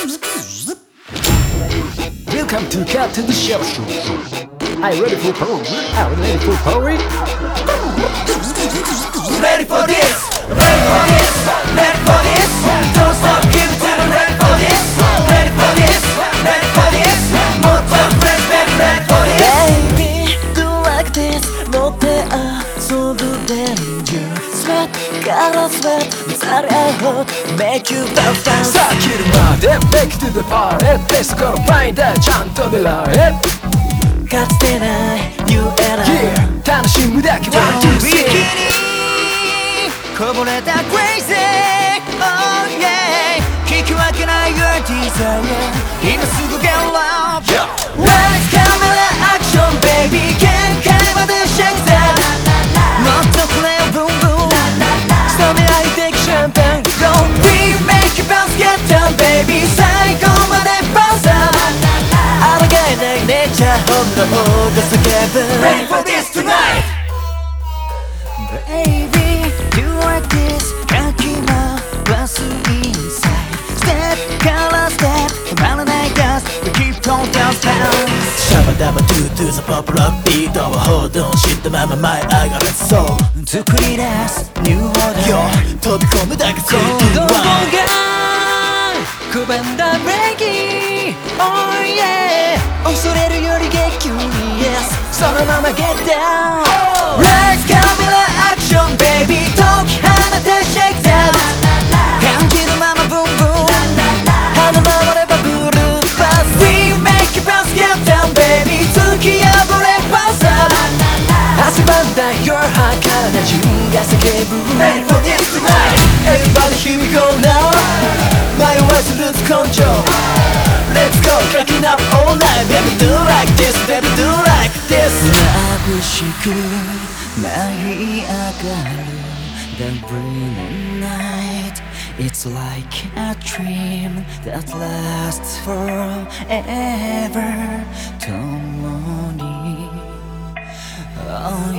Welcome to to the Show Show. Are you ready for party? Are you ready for party? Ready for this, ready for this, Sweat, gotta sweat 쌀 out Make you bounce down Sakura mother, back to the party. Let's go find that chant of the light. かつてない You and I Yeah, 楽しむだけ One, two, ビキ three. ニこぼれた crazy Oh yeah 聞き分けない your desire 今すぐ get love Lights 本の方が叫ぶ Ready for this tonight! Baby, Do like this. 泣き回す inside. Step から step 止まらない dance We keep on dance bounce シャバダバ to do the pop rock beat. を hold on 知ったまま my I got it so. 作り出す new order. よ飛び込むだけ so breaking Oh yeah. そのまま Get down Lights camera action baby 解き放て shake that 感じるまま boom boom 花回ればブルーバス We make you bounce get down baby 突き破れ bounce up 汗ばんだ Your heart 体中が叫ぶ Ready for this tonight Everybody here we go now 迷わずルーツ根性 Let's go cracking up all night Baby do like this Baby do like this 眩しく舞い上がる The brilliant night It's like a dream that lasts forever 共に Oh